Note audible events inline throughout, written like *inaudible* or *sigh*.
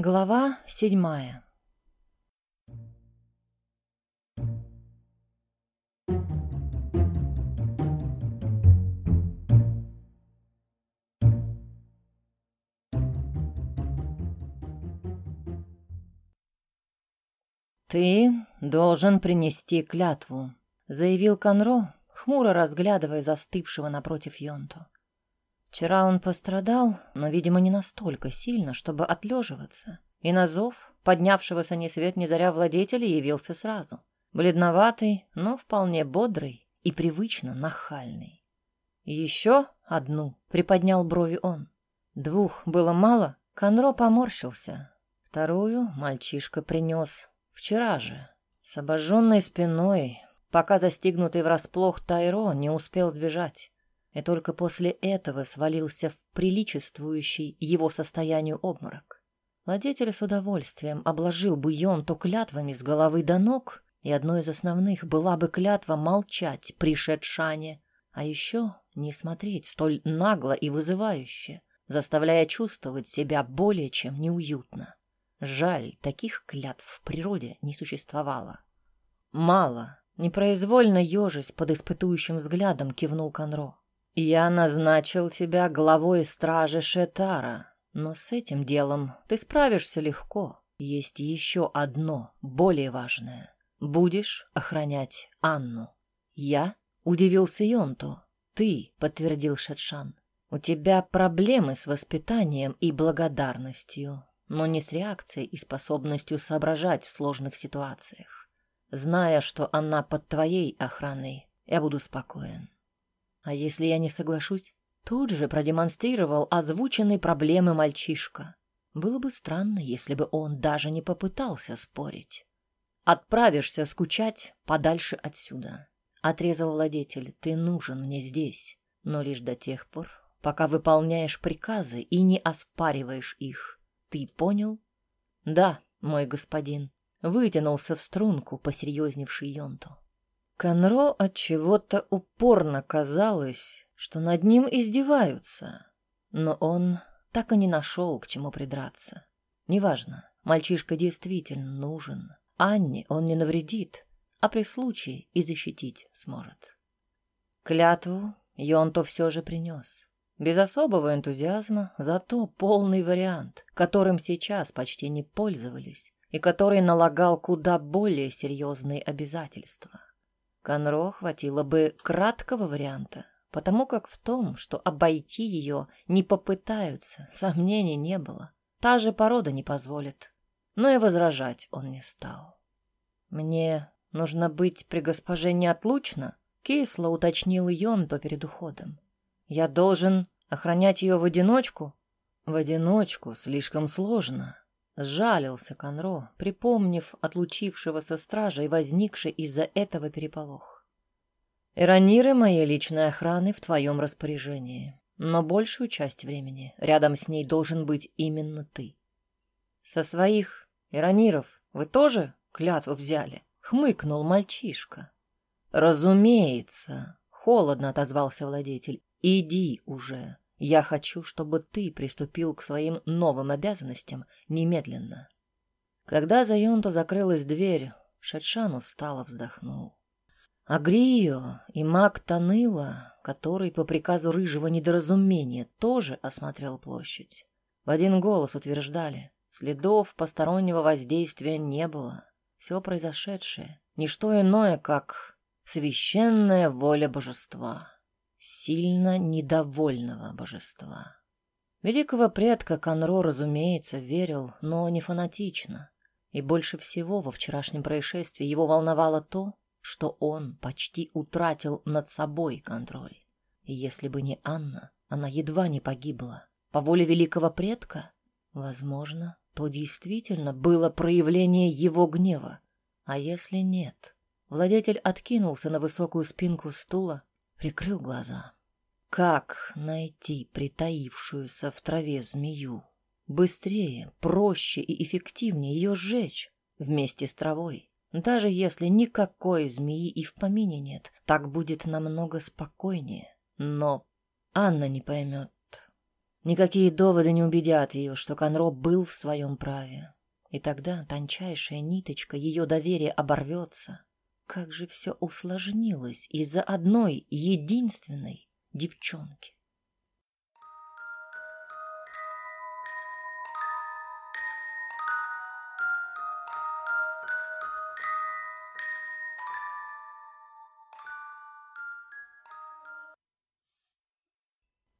Глава седьмая «Ты должен принести клятву», — заявил Конро, хмуро разглядывая застывшего напротив Йонту. Вчера он пострадал, но, видимо, не настолько сильно, чтобы отлеживаться, и на зов поднявшегося ни свет ни заря владетеля явился сразу. Бледноватый, но вполне бодрый и привычно нахальный. «Еще одну», — приподнял брови он. Двух было мало, Конро поморщился. Вторую мальчишка принес вчера же, с обожженной спиной, пока застигнутый врасплох Тайро не успел сбежать и только после этого свалился в приличествующий его состоянию обморок. Владетель с удовольствием обложил бы Йонту клятвами с головы до ног, и одной из основных была бы клятва молчать при Шетшане, а еще не смотреть столь нагло и вызывающе, заставляя чувствовать себя более чем неуютно. Жаль, таких клятв в природе не существовало. Мало, непроизвольно ежась под испытующим взглядом кивнул Конро. «Я назначил тебя главой стражи Шетара, но с этим делом ты справишься легко. Есть еще одно, более важное. Будешь охранять Анну». «Я?» — удивился Йонто. «Ты», — подтвердил Шетшан. «У тебя проблемы с воспитанием и благодарностью, но не с реакцией и способностью соображать в сложных ситуациях. Зная, что она под твоей охраной, я буду спокоен. А если я не соглашусь? Тут же продемонстрировал озвученные проблемы мальчишка. Было бы странно, если бы он даже не попытался спорить. «Отправишься скучать подальше отсюда», — отрезал владетель. «Ты нужен мне здесь, но лишь до тех пор, пока выполняешь приказы и не оспариваешь их. Ты понял?» «Да, мой господин», — вытянулся в струнку посерьезневший Йонту. Конро от чего-то упорно казалось, что над ним издеваются, но он так и не нашел, к чему придраться. Неважно, мальчишка действительно нужен. Анне он не навредит, а при случае и защитить сможет. Клятву Йонто все же принес. Без особого энтузиазма, зато полный вариант, которым сейчас почти не пользовались и который налагал куда более серьезные обязательства. Конро хватило бы краткого варианта, потому как в том, что обойти ее не попытаются, сомнений не было. Та же порода не позволит. Но и возражать он не стал. «Мне нужно быть при госпоже неотлучно», — кисло уточнил Йонто перед уходом. «Я должен охранять ее в одиночку?» «В одиночку слишком сложно», Сжалился Конро, припомнив отлучившегося стража и возникший из-за этого переполох. «Эрониры моей личной охраны в твоем распоряжении, но большую часть времени рядом с ней должен быть именно ты. Со своих эрониров вы тоже клятву взяли?» — хмыкнул мальчишка. «Разумеется», — холодно отозвался владетель. «Иди уже, я хочу, чтобы ты приступил к своим новым обязанностям немедленно. Когда за Юнто закрылась дверь, Шатшан устало вздохнул. Агрио и маг Таныла, который по приказу рыжего недоразумения тоже осмотрел площадь, в один голос утверждали, следов постороннего воздействия не было. Все произошедшее — ничто иное, как священная воля божества сильно недовольного божества. Великого предка Конро, разумеется, верил, но не фанатично. И больше всего во вчерашнем происшествии его волновало то, что он почти утратил над собой контроль. И если бы не Анна, она едва не погибла. По воле великого предка, возможно, то действительно было проявление его гнева. А если нет? Владетель откинулся на высокую спинку стула, прикрыл глаза. Как найти притаившуюся в траве змею? Быстрее, проще и эффективнее ее сжечь вместе с травой. Даже если никакой змеи и в помине нет, так будет намного спокойнее. Но Анна не поймет. Никакие доводы не убедят ее, что Конро был в своем праве. И тогда тончайшая ниточка ее доверия оборвется. Как же все усложнилось из-за одной единственной девчонки.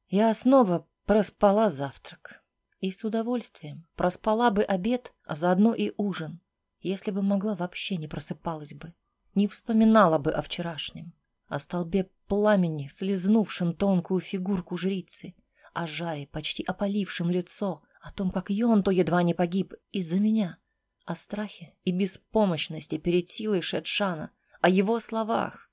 Я снова проспала завтрак. И с удовольствием проспала бы обед, а заодно и ужин, если бы могла вообще не просыпалась бы, не вспоминала бы о вчерашнем, о столбе пламени, слезнувшем тонкую фигурку жрицы, о жаре, почти опалившем лицо, о том, как Йонто едва не погиб из-за меня, о страхе и беспомощности перед силой Шедшана, о его словах.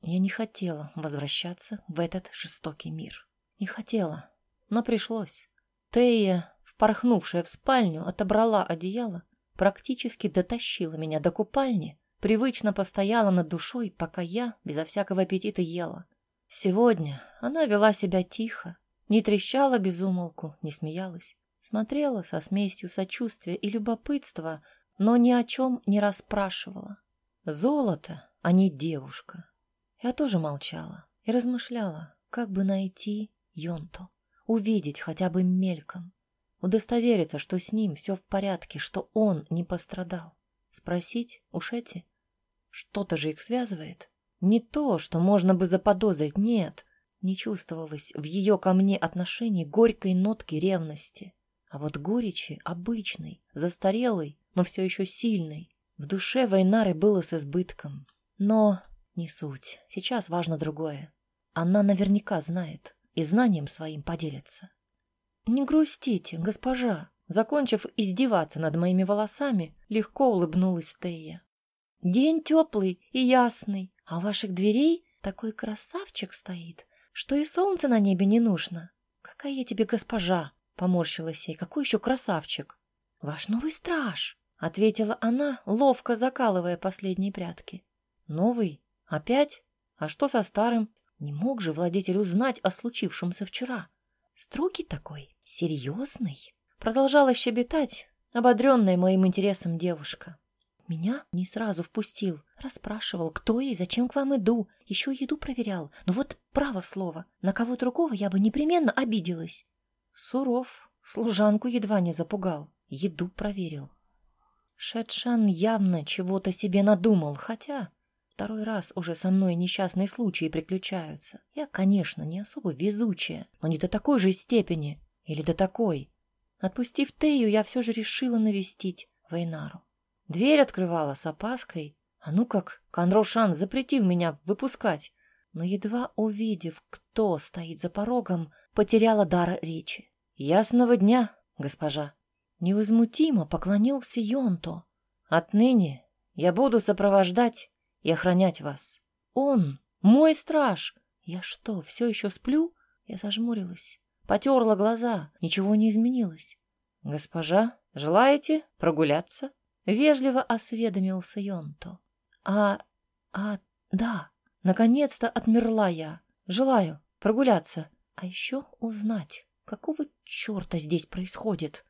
Я не хотела возвращаться в этот жестокий мир. Не хотела, но пришлось. Тея, впорхнувшая в спальню, отобрала одеяло, практически дотащила меня до купальни, привычно постояла над душой, пока я безо всякого аппетита ела. Сегодня она вела себя тихо, не трещала без умолку, не смеялась, смотрела со смесью сочувствия и любопытства, но ни о чем не расспрашивала. Золото, а не девушка. Я тоже молчала и размышляла, как бы найти Йонто увидеть хотя бы мельком, удостовериться, что с ним все в порядке, что он не пострадал. Спросить у Шети? Что-то же их связывает. Не то, что можно бы заподозрить, нет. Не чувствовалось в ее ко мне отношении горькой нотки ревности. А вот горечи обычной, застарелой, но все еще сильной. В душе Вайнары было с избытком. Но не суть. Сейчас важно другое. Она наверняка знает и знанием своим поделится. Не грустите, госпожа. Закончив издеваться над моими волосами, легко улыбнулась Тея. День теплый и ясный, а у ваших дверей такой красавчик стоит, что и солнце на небе не нужно. Какая я тебе госпожа, поморщилась ей. Какой еще красавчик? Ваш новый страж, ответила она, ловко закалывая последние прятки. Новый? Опять? А что со старым? Не мог же владетель узнать о случившемся вчера. Строгий такой, серьезный. Продолжала щебетать, ободренная моим интересом девушка. Меня не сразу впустил, расспрашивал, кто я и зачем к вам иду, еще еду проверял. Но вот право слово, на кого другого я бы непременно обиделась. Суров, служанку едва не запугал, еду проверил. Шедшан явно чего-то себе надумал, хотя Второй раз уже со мной несчастные случаи приключаются. Я, конечно, не особо везучая, но не до такой же степени. Или до такой. Отпустив Тею, я все же решила навестить Вейнару. Дверь открывала с опаской. А ну как, Конрошан запретил меня выпускать. Но едва увидев, кто стоит за порогом, потеряла дар речи. «Ясного дня, госпожа!» Невозмутимо поклонился Йонто. «Отныне я буду сопровождать и охранять вас. Он мой страж. Я что, все еще сплю? Я зажмурилась, потерла глаза, ничего не изменилось. Госпожа, желаете прогуляться? Вежливо осведомился Йонто. А, а, да, наконец-то отмерла я. Желаю прогуляться, а еще узнать, какого черта здесь происходит.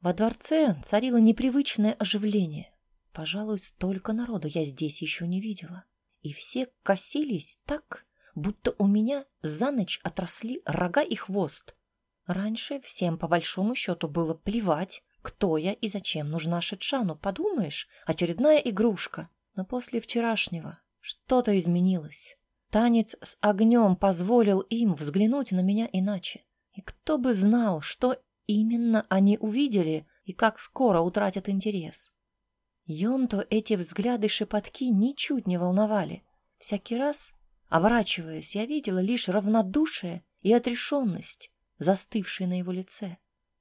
Во дворце царило непривычное оживление. Пожалуй, столько народу я здесь еще не видела. И все косились так, будто у меня за ночь отросли рога и хвост. Раньше всем по большому счету было плевать, кто я и зачем нужна Шетшану. Подумаешь, очередная игрушка. Но после вчерашнего что-то изменилось. Танец с огнем позволил им взглянуть на меня иначе. И кто бы знал, что именно они увидели и как скоро утратят интерес. Йонто эти взгляды-шепотки ничуть не волновали. Всякий раз, оборачиваясь, я видела лишь равнодушие и отрешенность, застывшие на его лице.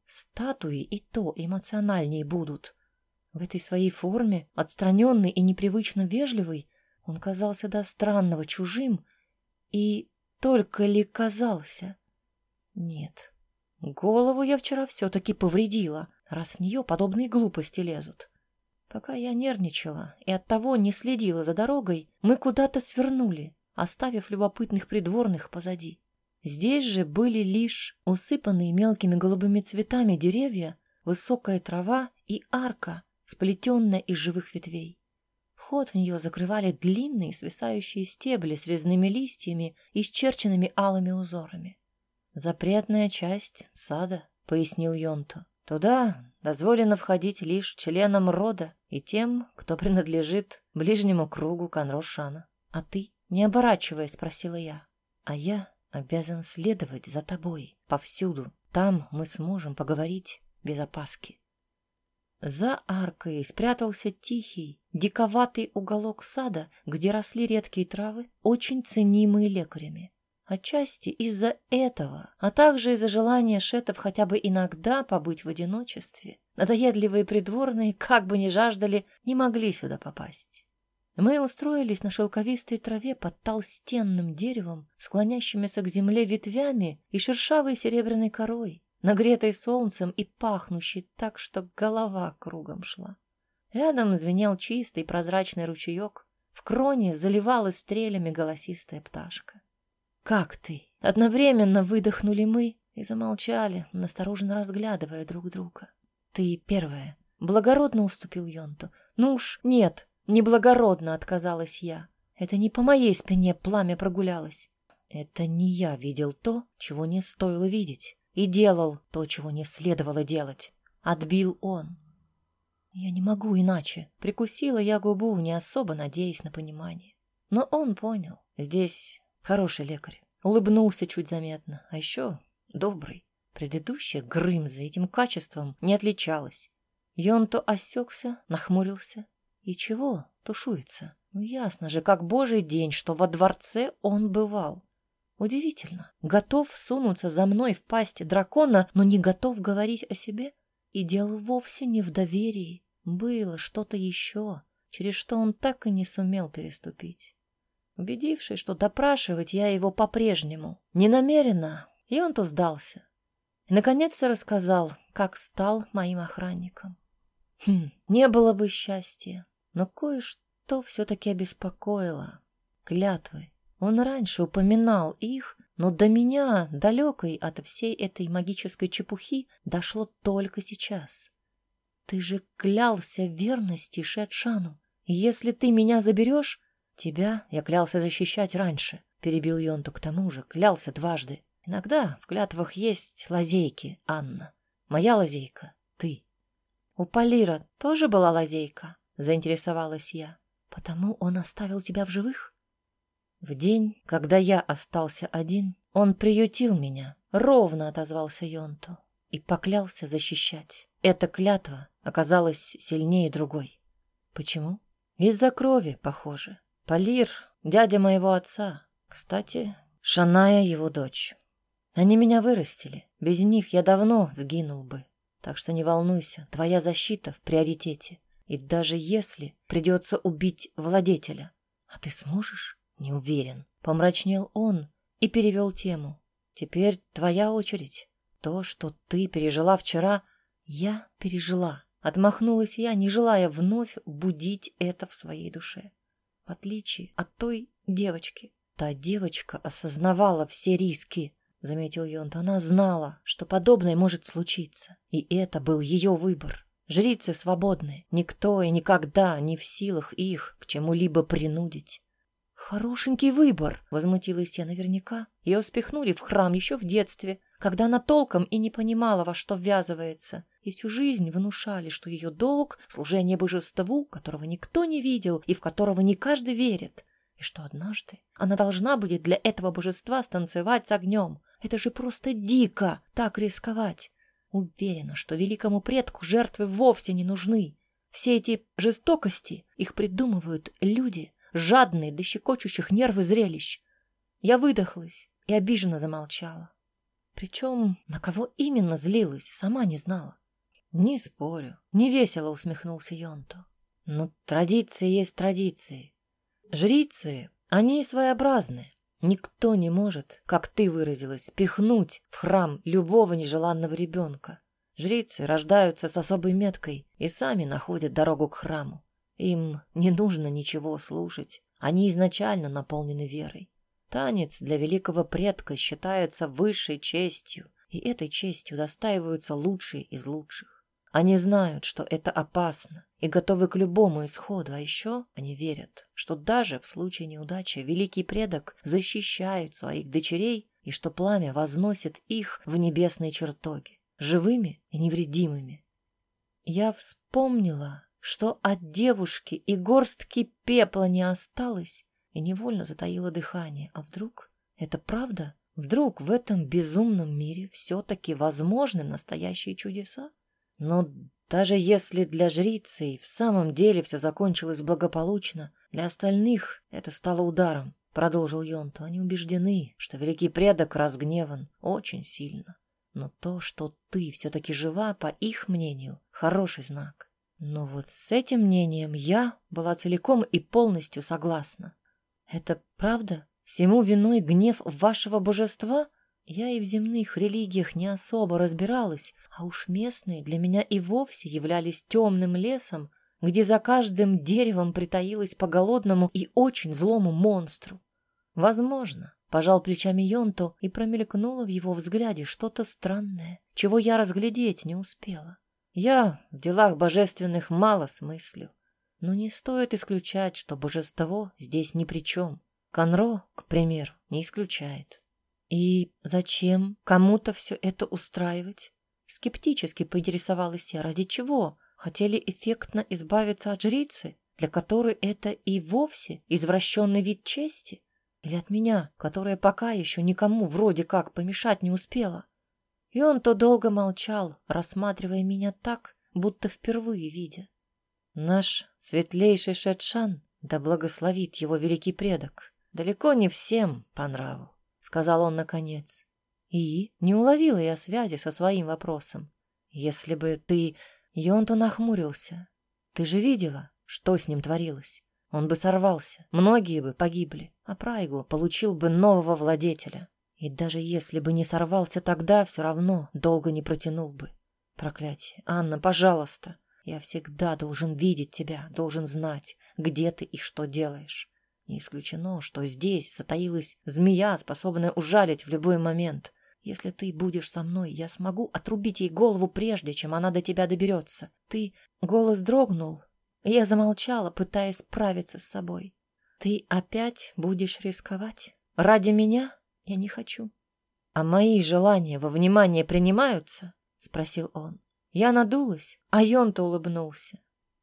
Статуи и то эмоциональнее будут. В этой своей форме, отстраненный и непривычно вежливый, он казался до странного чужим и только ли казался? Нет, голову я вчера все-таки повредила, раз в нее подобные глупости лезут. Пока я нервничала и оттого не следила за дорогой, мы куда-то свернули, оставив любопытных придворных позади. Здесь же были лишь усыпанные мелкими голубыми цветами деревья, высокая трава и арка, сплетенная из живых ветвей. Вход в нее закрывали длинные свисающие стебли с резными листьями и исчерченными алыми узорами. «Запретная часть сада», — пояснил Йонту. «Туда дозволено входить лишь членам рода и тем, кто принадлежит ближнему кругу Конрошана. А ты, не оборачиваясь, спросила я. А я обязан следовать за тобой повсюду. Там мы сможем поговорить без опаски. За аркой спрятался тихий, диковатый уголок сада, где росли редкие травы, очень ценимые лекарями. Отчасти из-за этого, а также из-за желания шетов хотя бы иногда побыть в одиночестве. Надоедливые придворные, как бы ни жаждали, не могли сюда попасть. Мы устроились на шелковистой траве под толстенным деревом, склонящимися к земле ветвями и шершавой серебряной корой нагретой солнцем и пахнущей так, что голова кругом шла. Рядом звенел чистый прозрачный ручеек, в кроне заливалась стрелями голосистая пташка. «Как ты?» Одновременно выдохнули мы и замолчали, настороженно разглядывая друг друга. «Ты первая». Благородно уступил Йонту. «Ну уж нет, неблагородно отказалась я. Это не по моей спине пламя прогулялось. Это не я видел то, чего не стоило видеть и делал то, чего не следовало делать. Отбил он. Я не могу иначе. Прикусила я губу, не особо надеясь на понимание. Но он понял. Здесь хороший лекарь. Улыбнулся чуть заметно. А еще добрый. Предыдущая Грымза этим качеством не отличалась. Йонто осекся, нахмурился. И чего тушуется? Ну, ясно же, как божий день, что во дворце он бывал. Удивительно. Готов сунуться за мной в пасть дракона, но не готов говорить о себе. И дело вовсе не в доверии. Было что-то еще, через что он так и не сумел переступить. Убедившись, что допрашивать я его по-прежнему не намерена, и он то сдался. И, наконец-то, рассказал, как стал моим охранником. Хм, не было бы счастья, но кое-что все-таки обеспокоило. Клятвы. Он раньше упоминал их, но до меня, далекой от всей этой магической чепухи, дошло только сейчас. Ты же клялся верности Шетшану. Если ты меня заберешь, тебя я клялся защищать раньше, перебил Йонту к тому же, клялся дважды. Иногда в клятвах есть лазейки, Анна. Моя лазейка — ты. У Полира тоже была лазейка, заинтересовалась я. Потому он оставил тебя в живых? В день, когда я остался один, он приютил меня, ровно отозвался Йонту и поклялся защищать. Эта клятва оказалась сильнее другой. Почему? Из-за крови, похоже. Полир — дядя моего отца. Кстати, Шаная — его дочь. Они меня вырастили. Без них я давно сгинул бы. Так что не волнуйся, твоя защита в приоритете. И даже если придется убить владетеля, а ты сможешь? Не уверен. Помрачнел он и перевел тему. Теперь твоя очередь. То, что ты пережила вчера, я пережила. Отмахнулась я, не желая вновь будить это в своей душе. В отличие от той девочки. Та девочка осознавала все риски, заметил Йонт. Она знала, что подобное может случиться. И это был ее выбор. Жрицы свободны. Никто и никогда не в силах их к чему-либо принудить. Хорошенький выбор, возмутилась я наверняка. Ее спихнули в храм еще в детстве, когда она толком и не понимала, во что ввязывается. И всю жизнь внушали, что ее долг — служение божеству, которого никто не видел и в которого не каждый верит. И что однажды она должна будет для этого божества станцевать с огнем. Это же просто дико так рисковать. Уверена, что великому предку жертвы вовсе не нужны. Все эти жестокости их придумывают люди — жадные до щекочущих нервы зрелищ. Я выдохлась и обиженно замолчала. Причем на кого именно злилась, сама не знала. Не спорю, невесело усмехнулся Йонто. Но традиции есть традиции. Жрицы, они своеобразны. Никто не может, как ты выразилась, пихнуть в храм любого нежеланного ребенка. Жрицы рождаются с особой меткой и сами находят дорогу к храму. Им не нужно ничего слушать. Они изначально наполнены верой. Танец для великого предка считается высшей честью, и этой честью достаиваются лучшие из лучших. Они знают, что это опасно, и готовы к любому исходу, а еще они верят, что даже в случае неудачи великий предок защищает своих дочерей и что пламя возносит их в небесные чертоги, живыми и невредимыми. Я вспомнила, что от девушки и горстки пепла не осталось, и невольно затаила дыхание. А вдруг это правда? Вдруг в этом безумном мире все-таки возможны настоящие чудеса? Но даже если для жрицы и в самом деле все закончилось благополучно, для остальных это стало ударом, продолжил Йонто. Они убеждены, что великий предок разгневан очень сильно. Но то, что ты все-таки жива, по их мнению, хороший знак. Но вот с этим мнением я была целиком и полностью согласна. Это правда? Всему виной гнев вашего божества? Я и в земных религиях не особо разбиралась, а уж местные для меня и вовсе являлись темным лесом, где за каждым деревом притаилась по голодному и очень злому монстру. Возможно, пожал плечами Йонто и промелькнуло в его взгляде что-то странное, чего я разглядеть не успела. Я в делах божественных мало смыслю. Но не стоит исключать, что божество здесь ни при чем. Конро, к примеру, не исключает. И зачем кому-то все это устраивать? Скептически поинтересовалась я, ради чего? Хотели эффектно избавиться от жрицы, для которой это и вовсе извращенный вид чести? Или от меня, которая пока еще никому вроде как помешать не успела? И он то долго молчал, рассматривая меня так, будто впервые видя. Наш светлейший Шетшан, да благословит его великий предок, далеко не всем по нраву, сказал он наконец. И не уловила я связи со своим вопросом. Если бы ты... Йонто нахмурился. Ты же видела, что с ним творилось? Он бы сорвался, многие бы погибли, а Прайгу получил бы нового владетеля. И даже если бы не сорвался тогда, все равно долго не протянул бы. Проклятие. Анна, пожалуйста, я всегда должен видеть тебя, должен знать, где ты и что делаешь. Не исключено, что здесь затаилась змея, способная ужалить в любой момент. Если ты будешь со мной, я смогу отрубить ей голову прежде, чем она до тебя доберется. Ты... Голос дрогнул, я замолчала, пытаясь справиться с собой. Ты опять будешь рисковать? Ради меня? Я не хочу. А мои желания во внимание принимаются? Спросил он. Я надулась, а Йон-то улыбнулся.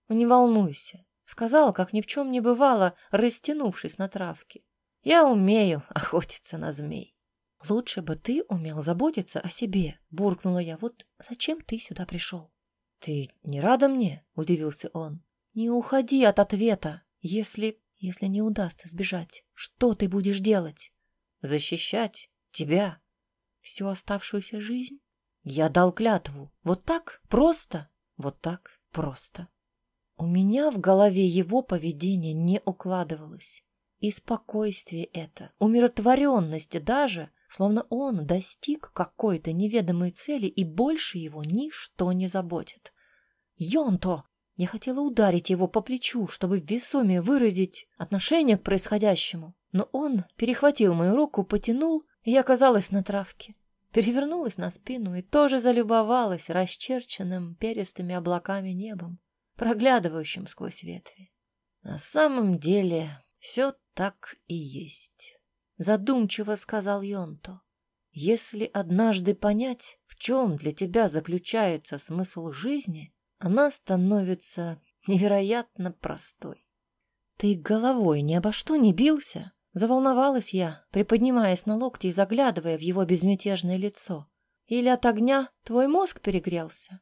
«Не волнуйся», — сказал, как ни в чем не бывало, растянувшись на травке. «Я умею охотиться на змей». «Лучше бы ты умел заботиться о себе», — буркнула я. «Вот зачем ты сюда пришел?» «Ты не рада мне?» — удивился он. «Не уходи от ответа. Если... если не удастся сбежать, что ты будешь делать?» «Защищать тебя. Всю оставшуюся жизнь?» Я дал клятву. Вот так просто? Вот так просто. У меня в голове его поведение не укладывалось. И спокойствие это, умиротворенность даже, словно он достиг какой-то неведомой цели, и больше его ничто не заботит. Йонто! Я хотела ударить его по плечу, чтобы в весоме выразить отношение к происходящему, но он перехватил мою руку, потянул, и я оказалась на травке перевернулась на спину и тоже залюбовалась расчерченным перистыми облаками небом, проглядывающим сквозь ветви. На самом деле все так и есть, задумчиво сказал Йонто. Если однажды понять, в чем для тебя заключается смысл жизни, она становится невероятно простой. Ты головой ни обо что не бился? Заволновалась я, приподнимаясь на локти и заглядывая в его безмятежное лицо. Или от огня твой мозг перегрелся?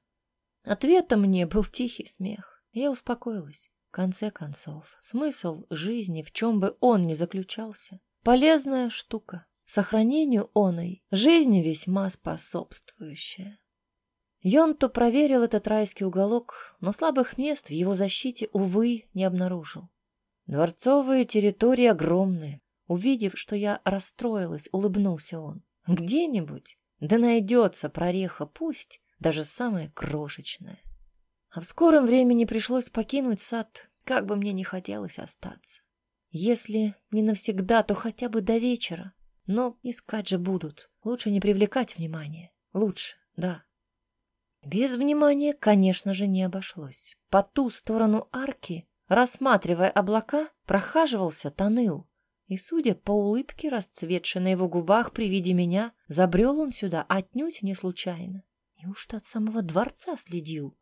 Ответом мне был тихий смех. Я успокоилась. В конце концов, смысл жизни, в чем бы он ни заключался, полезная штука. Сохранению оной жизни весьма способствующая. Йонто проверил этот райский уголок, но слабых мест в его защите, увы, не обнаружил. Дворцовые территории огромные. Увидев, что я расстроилась, улыбнулся он. Где-нибудь, да найдется прореха, пусть даже самая крошечная. А в скором времени пришлось покинуть сад, как бы мне не хотелось остаться. Если не навсегда, то хотя бы до вечера. Но искать же будут. Лучше не привлекать внимание. Лучше, да. Без внимания, конечно же, не обошлось. По ту сторону арки, рассматривая облака, прохаживался Таныл. И, судя по улыбке, расцветшей на его губах при виде меня, забрел он сюда отнюдь не случайно. Неужто от самого дворца следил?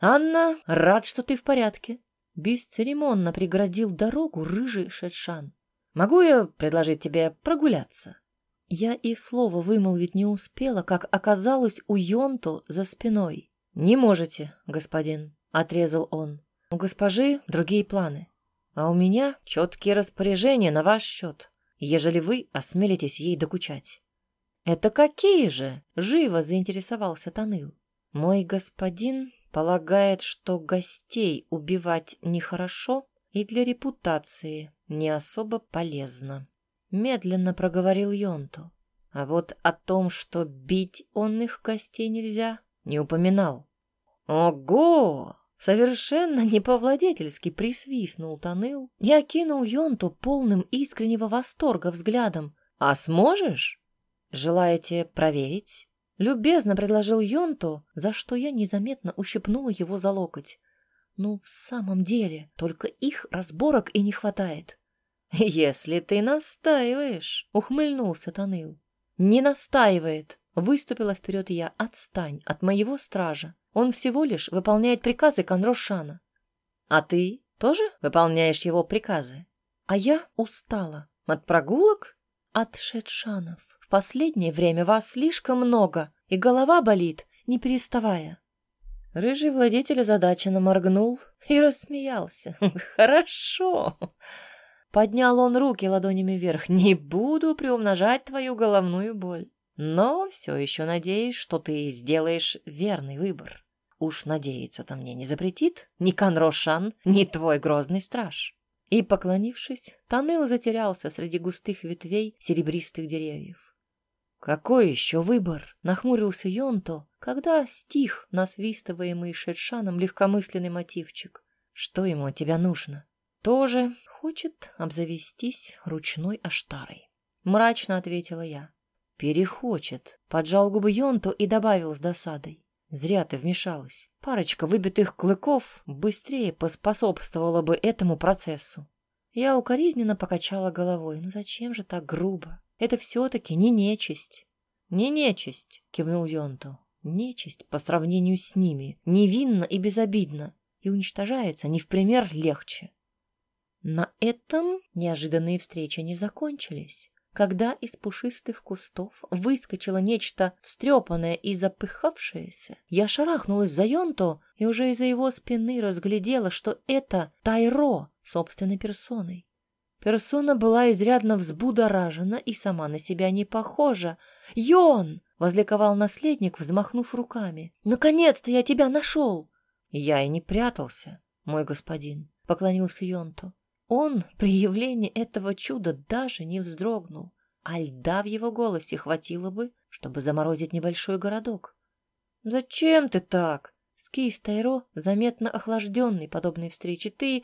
«Анна, рад, что ты в порядке!» Бесцеремонно преградил дорогу рыжий шедшан. «Могу я предложить тебе прогуляться?» Я и слова вымолвить не успела, как оказалось у Йонту за спиной. «Не можете, господин», — отрезал он. «У госпожи другие планы, а у меня четкие распоряжения на ваш счет, ежели вы осмелитесь ей докучать». «Это какие же?» — живо заинтересовался Таныл. «Мой господин полагает, что гостей убивать нехорошо и для репутации не особо полезно. Медленно проговорил Йонту. А вот о том, что бить он их гостей нельзя, не упоминал. «Ого!» Совершенно не присвистнул Таныл и окинул Йонту полным искреннего восторга взглядом. «А сможешь? Желаете проверить?» Любезно предложил Йонту, за что я незаметно ущипнула его за локоть. Ну, в самом деле, только их разборок и не хватает. «Если ты настаиваешь», — ухмыльнулся Таныл. «Не настаивает», — выступила вперед я. «Отстань от моего стража. Он всего лишь выполняет приказы Конрошана. А ты тоже выполняешь его приказы? А я устала. От прогулок? От шедшанов. Последнее время вас слишком много, и голова болит, не переставая. Рыжий владетель озадаченно моргнул и рассмеялся. *laughs* «Хорошо!» Поднял он руки ладонями вверх. «Не буду приумножать твою головную боль, но все еще надеюсь, что ты сделаешь верный выбор. Уж надеяться-то мне не запретит ни Канрошан, ни твой грозный страж». И, поклонившись, Таныл затерялся среди густых ветвей серебристых деревьев. «Какой еще выбор?» — нахмурился Йонто, когда стих насвистываемый шедшаном легкомысленный мотивчик. «Что ему от тебя нужно?» «Тоже хочет обзавестись ручной аштарой», — мрачно ответила я. «Перехочет», — поджал губы Йонто и добавил с досадой. «Зря ты вмешалась. Парочка выбитых клыков быстрее поспособствовала бы этому процессу». Я укоризненно покачала головой. «Ну зачем же так грубо? Это все-таки не нечисть». «Не нечисть», — кивнул Йонто. «Нечисть по сравнению с ними невинна и безобидна и уничтожается не в пример легче. На этом неожиданные встречи не закончились. Когда из пушистых кустов выскочило нечто встрепанное и запыхавшееся, я шарахнулась за Йонто и уже из-за его спины разглядела, что это Тайро собственной персоной. Персона была изрядно взбудоражена и сама на себя не похожа. «Йон!» — возликовал наследник, взмахнув руками. «Наконец-то я тебя нашел!» «Я и не прятался, мой господин», — поклонился Йонто. Он при явлении этого чуда даже не вздрогнул, а льда в его голосе хватило бы, чтобы заморозить небольшой городок. «Зачем ты так?» Скис Тайро, заметно охлажденный подобной встрече. «Ты...»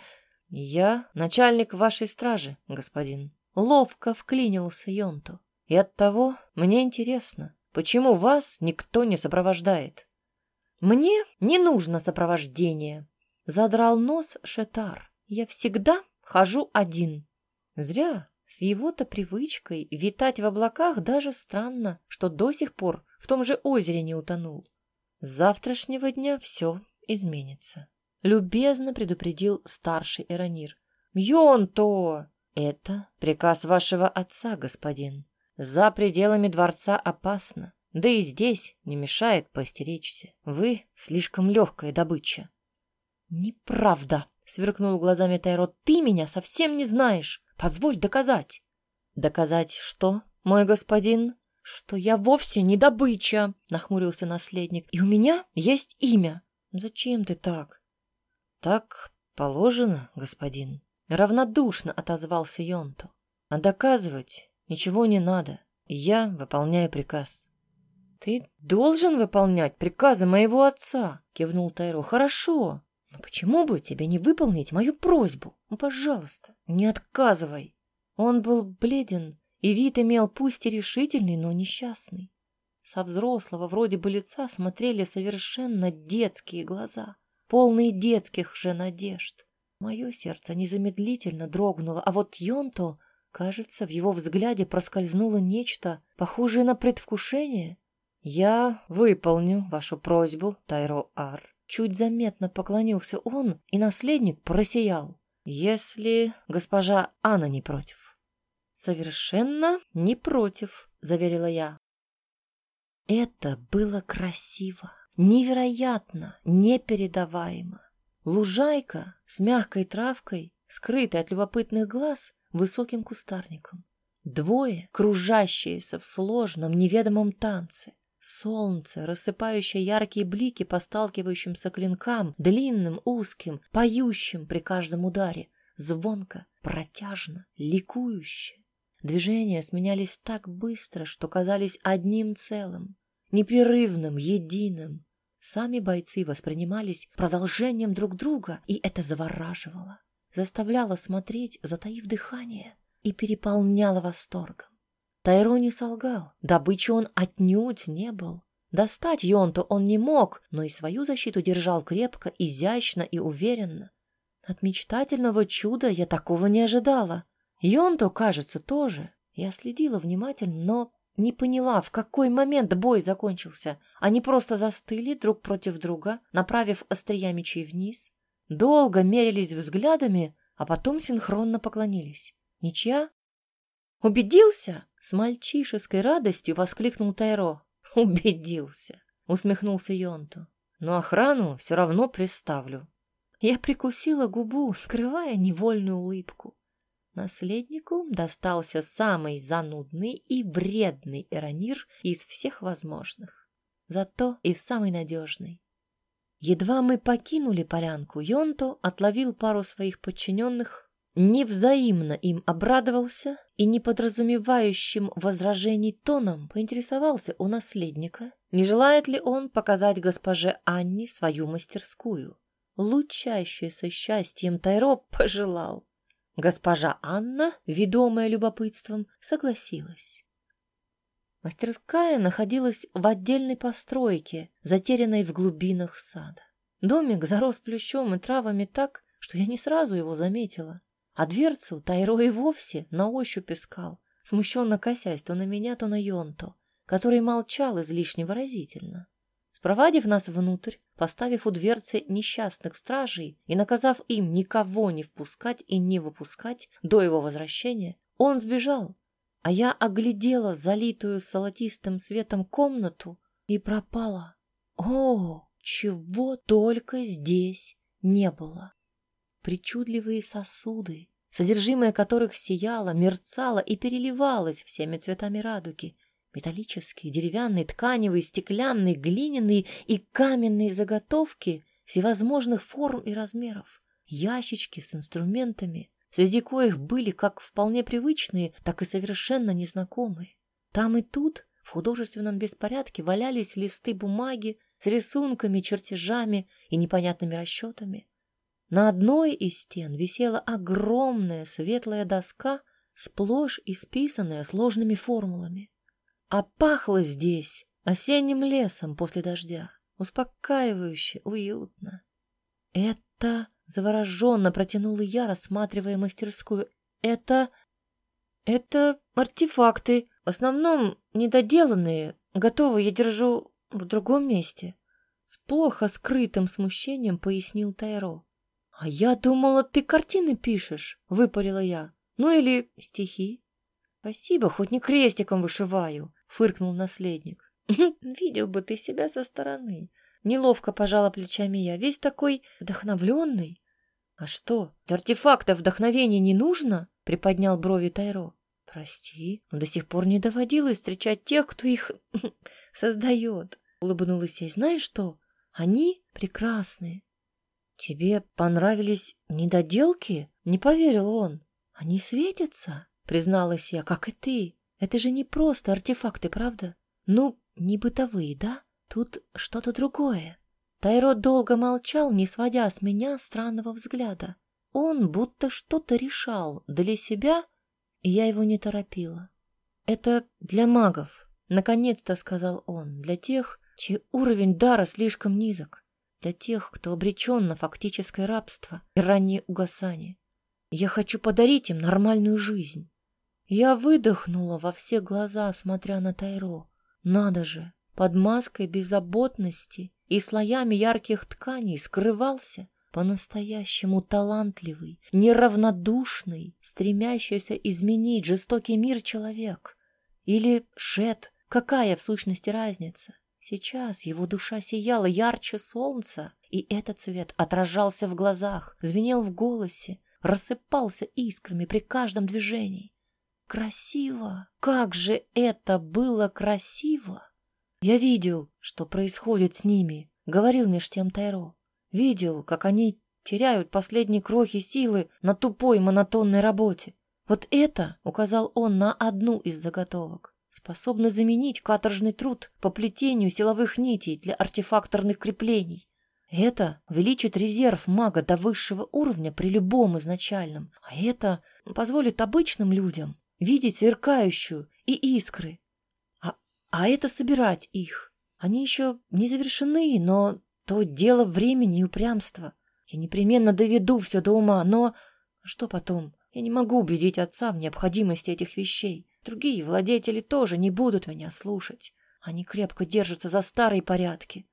«Я начальник вашей стражи, господин». Ловко вклинился Йонту. «И оттого мне интересно, почему вас никто не сопровождает?» «Мне не нужно сопровождение», — задрал нос Шетар. «Я всегда Хожу один. Зря. С его-то привычкой витать в облаках даже странно, что до сих пор в том же озере не утонул. С завтрашнего дня все изменится. Любезно предупредил старший Эронир. Мьон-то! Это приказ вашего отца, господин. За пределами дворца опасно. Да и здесь не мешает постеречься. Вы слишком легкая добыча. Неправда, Сверкнул глазами Тайро. Ты меня совсем не знаешь. Позволь доказать. Доказать что, мой господин? Что я вовсе не добыча, нахмурился наследник. И у меня есть имя. Зачем ты так? Так положено, господин. Равнодушно отозвался Йонто. А доказывать ничего не надо. Я выполняю приказ. Ты должен выполнять приказы моего отца, кивнул Тайро. Хорошо, Но почему бы тебе не выполнить мою просьбу? Ну, пожалуйста, не отказывай. Он был бледен, и вид имел пусть и решительный, но несчастный. Со взрослого вроде бы лица смотрели совершенно детские глаза, полные детских же надежд. Мое сердце незамедлительно дрогнуло, а вот Йонто, кажется, в его взгляде проскользнуло нечто, похожее на предвкушение. «Я выполню вашу просьбу, Тайро Ар». Чуть заметно поклонился он, и наследник просиял. «Если госпожа Анна не против». «Совершенно не против», — заверила я. Это было красиво, невероятно, непередаваемо. Лужайка с мягкой травкой, скрытой от любопытных глаз высоким кустарником. Двое, кружащиеся в сложном, неведомом танце. Солнце, рассыпающее яркие блики по сталкивающимся клинкам, длинным, узким, поющим при каждом ударе, звонко, протяжно, ликующе. Движения сменялись так быстро, что казались одним целым, непрерывным, единым. Сами бойцы воспринимались продолжением друг друга, и это завораживало, заставляло смотреть, затаив дыхание, и переполняло восторгом. Тайро не солгал, добычи он отнюдь не был. Достать Йонту он не мог, но и свою защиту держал крепко, изящно и уверенно. От мечтательного чуда я такого не ожидала. Йонту, кажется, тоже. Я следила внимательно, но не поняла, в какой момент бой закончился. Они просто застыли друг против друга, направив острия мечей вниз. Долго мерились взглядами, а потом синхронно поклонились. Ничья? «Убедился?» — с мальчишеской радостью воскликнул Тайро. «Убедился», — усмехнулся Йонту. «Но охрану все равно приставлю». Я прикусила губу, скрывая невольную улыбку. Наследнику достался самый занудный и вредный Эронир из всех возможных. Зато и самый надежный. Едва мы покинули полянку, Йонто отловил пару своих подчиненных, невзаимно им обрадовался и неподразумевающим возражений тоном поинтересовался у наследника, не желает ли он показать госпоже Анне свою мастерскую. Лучащийся счастьем Тайро пожелал. Госпожа Анна, ведомая любопытством, согласилась. Мастерская находилась в отдельной постройке, затерянной в глубинах сада. Домик зарос плющом и травами так, что я не сразу его заметила, а дверцу Тайро и вовсе на ощупь искал, смущенно косясь то на меня, то на Йонто, который молчал излишне выразительно. Спровадив нас внутрь, поставив у дверцы несчастных стражей и наказав им никого не впускать и не выпускать до его возвращения, он сбежал, а я оглядела залитую золотистым светом комнату и пропала. О, чего только здесь не было! Причудливые сосуды, содержимое которых сияло, мерцало и переливалось всеми цветами радуги, Металлические, деревянные, тканевые, стеклянные, глиняные и каменные заготовки всевозможных форм и размеров. Ящички с инструментами, среди коих были как вполне привычные, так и совершенно незнакомые. Там и тут в художественном беспорядке валялись листы бумаги с рисунками, чертежами и непонятными расчетами. На одной из стен висела огромная светлая доска, сплошь исписанная сложными формулами. А пахло здесь осенним лесом после дождя, успокаивающе, уютно. Это завороженно протянула я, рассматривая мастерскую. Это... это артефакты, в основном недоделанные, готовые я держу в другом месте. С плохо скрытым смущением пояснил Тайро. «А я думала, ты картины пишешь», — выпалила я. «Ну или стихи». «Спасибо, хоть не крестиком вышиваю», — фыркнул наследник. *laughs* «Видел бы ты себя со стороны». Неловко пожала плечами я, весь такой вдохновленный. «А что, для артефакта вдохновения не нужно?» — приподнял брови Тайро. «Прости, но до сих пор не доводилось встречать тех, кто их *laughs* создает», — улыбнулась я. «Знаешь что? Они прекрасные». «Тебе понравились недоделки?» — не поверил он. «Они светятся?» Призналась я, как и ты. Это же не просто артефакты, правда? Ну, не бытовые, да? Тут что-то другое. Тайро долго молчал, не сводя с меня странного взгляда. Он будто что-то решал для себя, и я его не торопила. «Это для магов», — наконец-то сказал он, — «для тех, чей уровень дара слишком низок, для тех, кто обречен на фактическое рабство и раннее угасание. Я хочу подарить им нормальную жизнь». Я выдохнула во все глаза, смотря на Тайро. Надо же, под маской беззаботности и слоями ярких тканей скрывался по-настоящему талантливый, неравнодушный, стремящийся изменить жестокий мир человек. Или Шет, какая в сущности разница? Сейчас его душа сияла ярче солнца, и этот цвет отражался в глазах, звенел в голосе, рассыпался искрами при каждом движении. Красиво! Как же это было красиво! Я видел, что происходит с ними, говорил меж тем Тайро. Видел, как они теряют последние крохи силы на тупой монотонной работе. Вот это, указал он на одну из заготовок, способно заменить каторжный труд по плетению силовых нитей для артефакторных креплений. Это увеличит резерв мага до высшего уровня при любом изначальном, а это позволит обычным людям видеть сверкающую и искры. А, а это собирать их. Они еще не завершены, но то дело времени и упрямства. Я непременно доведу все до ума, но... Что потом? Я не могу убедить отца в необходимости этих вещей. Другие владетели тоже не будут меня слушать. Они крепко держатся за старые порядки.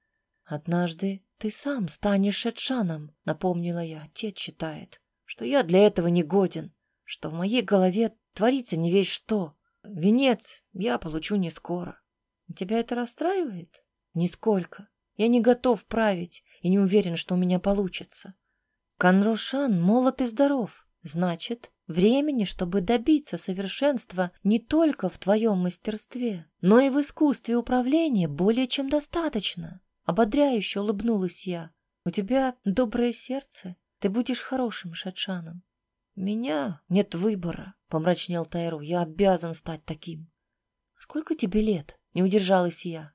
Однажды ты сам станешь Шетшаном, напомнила я. Отец считает, что я для этого не годен, что в моей голове творится не весь что. Венец я получу не скоро. Тебя это расстраивает? Нисколько. Я не готов править и не уверен, что у меня получится. Канрошан молод и здоров. Значит, времени, чтобы добиться совершенства не только в твоем мастерстве, но и в искусстве управления более чем достаточно. Ободряюще улыбнулась я. У тебя доброе сердце. Ты будешь хорошим шатшаном. У меня нет выбора, помрачнел Тайру. Я обязан стать таким. Сколько тебе лет? Не удержалась я.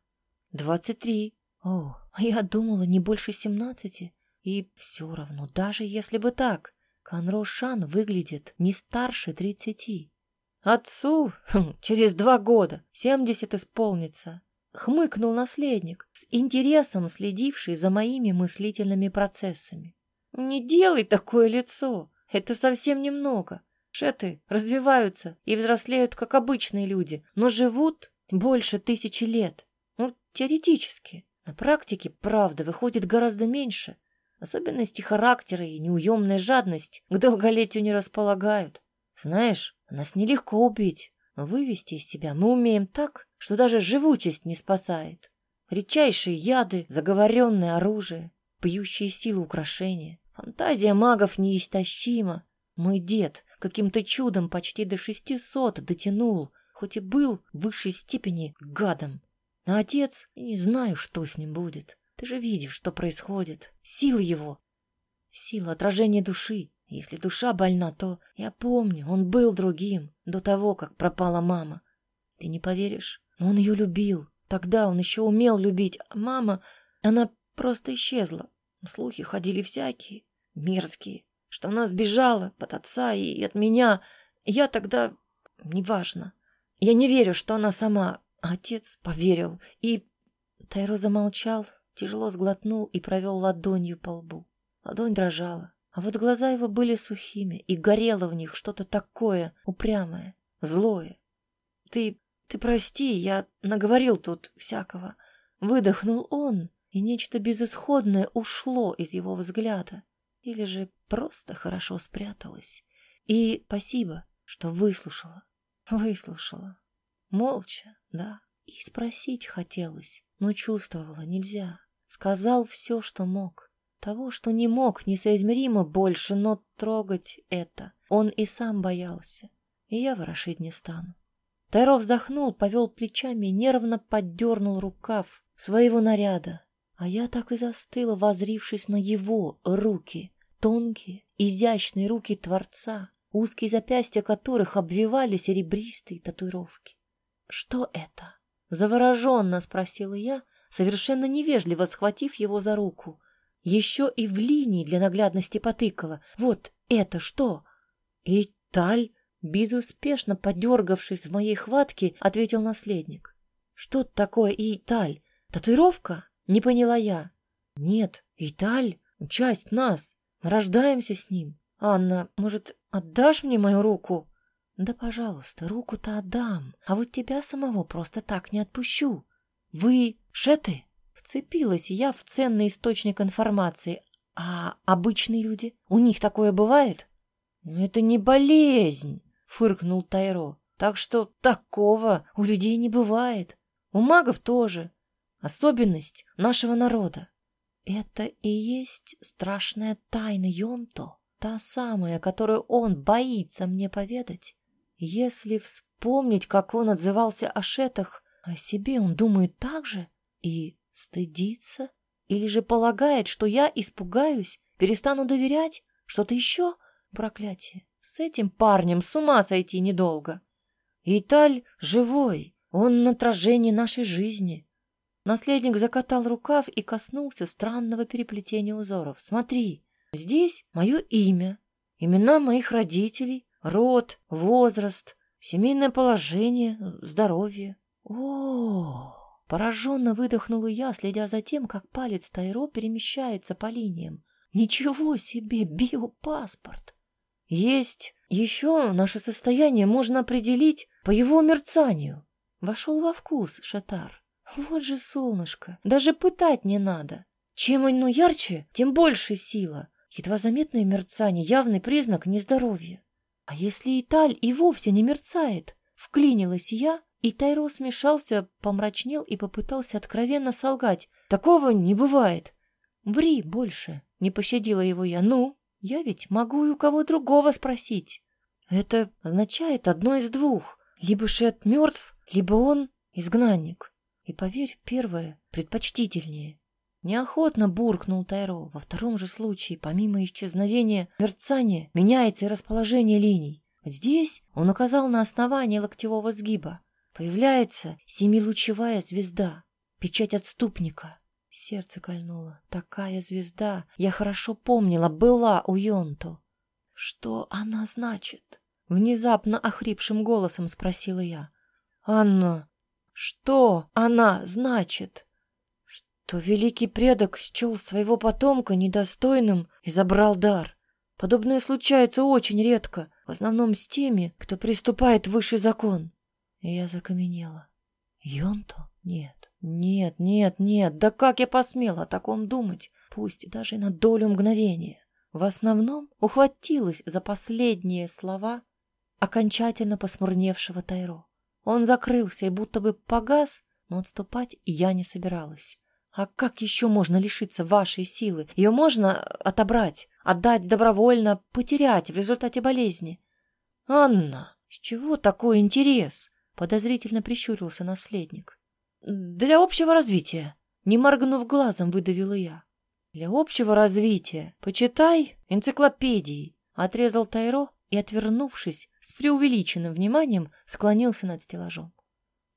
Двадцать три. О, а я думала, не больше семнадцати. И все равно, даже если бы так, Канро Шан выглядит не старше тридцати. Отцу *laughs* хм, через два года семьдесят исполнится. Хмыкнул наследник, с интересом следивший за моими мыслительными процессами. Не делай такое лицо, это совсем немного. Шеты развиваются и взрослеют, как обычные люди, но живут больше тысячи лет. Ну, теоретически. На практике, правда, выходит гораздо меньше. Особенности характера и неуемная жадность к долголетию не располагают. Знаешь, нас нелегко убить, но вывести из себя мы умеем так, что даже живучесть не спасает. Редчайшие яды, заговоренное оружие, пьющие силу украшения. Фантазия магов неистощима. Мой дед каким-то чудом почти до шестисот дотянул, хоть и был в высшей степени гадом. А отец, не знаю, что с ним будет. Ты же видишь, что происходит. Сила его. Сила отражения души. Если душа больна, то я помню, он был другим до того, как пропала мама. Ты не поверишь, но он ее любил. Тогда он еще умел любить, а мама, она просто исчезла. Слухи ходили всякие, мерзкие, что она сбежала от отца и от меня. Я тогда... Неважно. Я не верю, что она сама Отец поверил и... Тайро замолчал, тяжело сглотнул и провел ладонью по лбу. Ладонь дрожала, а вот глаза его были сухими, и горело в них что-то такое упрямое, злое. Ты... ты прости, я наговорил тут всякого. Выдохнул он, и нечто безысходное ушло из его взгляда. Или же просто хорошо спряталось. И спасибо, что выслушала. Выслушала. Молча, да. И спросить хотелось, но чувствовала нельзя. Сказал все, что мог. Того, что не мог, несоизмеримо больше, но трогать это он и сам боялся. И я ворошить не стану. Тайро вздохнул, повел плечами, нервно поддернул рукав своего наряда. А я так и застыла, возрившись на его руки. Тонкие, изящные руки Творца, узкие запястья которых обвивали серебристые татуировки. «Что это?» — завороженно спросила я, совершенно невежливо схватив его за руку. Еще и в линии для наглядности потыкала. Вот это что? И безуспешно подергавшись в моей хватке, ответил наследник. Что такое Италь? Татуировка? Не поняла я. Нет, Италь — часть нас. Рождаемся с ним. Анна, может, отдашь мне мою руку? Да, пожалуйста, руку-то отдам, а вот тебя самого просто так не отпущу. Вы шеты? Вцепилась я в ценный источник информации. А обычные люди? У них такое бывает? Ну, это не болезнь, фыркнул Тайро. Так что такого у людей не бывает. У магов тоже. Особенность нашего народа. Это и есть страшная тайна Йонто, та самая, которую он боится мне поведать. Если вспомнить, как он отзывался о шетах, о себе он думает так же и стыдится, или же полагает, что я испугаюсь, перестану доверять, что-то еще? Проклятие. С этим парнем с ума сойти недолго. Италь живой, он на отражении нашей жизни. Наследник закатал рукав и коснулся странного переплетения узоров. Смотри, здесь мое имя, имена моих родителей, род, возраст, семейное положение, здоровье. О, пораженно выдохнула я, следя за тем, как палец Тайро перемещается по линиям. Ничего себе, биопаспорт! Есть еще наше состояние можно определить по его мерцанию. Вошел во вкус Шатар. Вот же солнышко, даже пытать не надо. Чем оно ярче, тем больше сила. Едва заметное мерцание, явный признак нездоровья. А если Италь и вовсе не мерцает? Вклинилась я, и Тайро смешался, помрачнел и попытался откровенно солгать. Такого не бывает. Ври больше, не пощадила его я. Ну, я ведь могу и у кого другого спросить. Это означает одно из двух. Либо Шет мертв, либо он изгнанник. И поверь, первое предпочтительнее. Неохотно буркнул Тайро. Во втором же случае, помимо исчезновения мерцания, меняется и расположение линий. Здесь он указал на основание локтевого сгиба. Появляется семилучевая звезда, печать отступника. Сердце кольнуло. Такая звезда, я хорошо помнила, была у Йонто. Что она значит? Внезапно охрипшим голосом спросила я. Анна, что она значит? Что великий предок счел своего потомка недостойным и забрал дар. Подобное случается очень редко, в основном с теми, кто приступает в высший закон. И я закаменела. Йонто? Нет, нет, нет, нет, да как я посмела о таком думать, пусть даже на долю мгновения. В основном ухватилась за последние слова окончательно посмурневшего Тайро. Он закрылся и будто бы погас, но отступать я не собиралась. А как еще можно лишиться вашей силы? Ее можно отобрать, отдать добровольно, потерять в результате болезни. Анна, с чего такой интерес? Подозрительно прищурился наследник. Для общего развития. Не моргнув глазом, выдавила я. Для общего развития. Почитай энциклопедии. Отрезал Тайро и, отвернувшись, с преувеличенным вниманием склонился над стеллажом.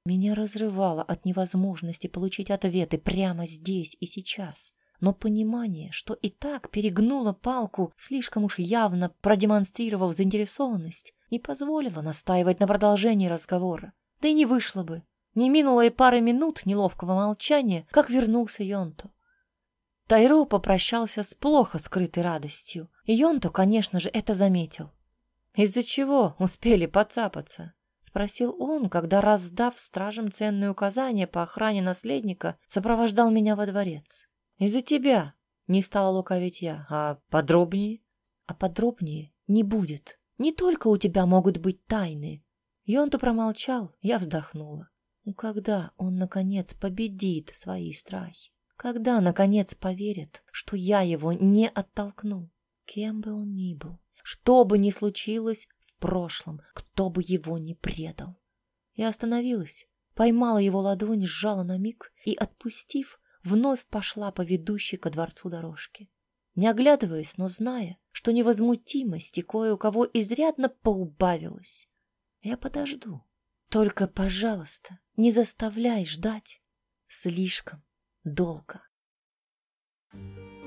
Меня разрывало от невозможности получить ответы прямо здесь и сейчас. Но понимание, что и так перегнула палку, слишком уж явно продемонстрировав заинтересованность, не позволило настаивать на продолжении разговора. Да и не вышло бы. Не минуло и пары минут неловкого молчания, как вернулся Йонто. Тайро попрощался с плохо скрытой радостью, и Йонто, конечно же, это заметил. «Из-за чего успели поцапаться?» — спросил он, когда, раздав стражам ценные указания по охране наследника, сопровождал меня во дворец. «Из-за тебя!» — не стала лукавить я. «А подробнее?» «А подробнее не будет. Не только у тебя могут быть тайны». И он-то промолчал, я вздохнула. Ну когда он, наконец, победит свои страхи? Когда, наконец, поверит, что я его не оттолкну? Кем бы он ни был, что бы ни случилось в прошлом, кто бы его ни предал. Я остановилась, поймала его ладонь, сжала на миг и, отпустив, вновь пошла по ведущей ко дворцу дорожке. Не оглядываясь, но зная, что невозмутимости кое у кого изрядно поубавилась. Я подожду. Только, пожалуйста, не заставляй ждать слишком долго. Thank you.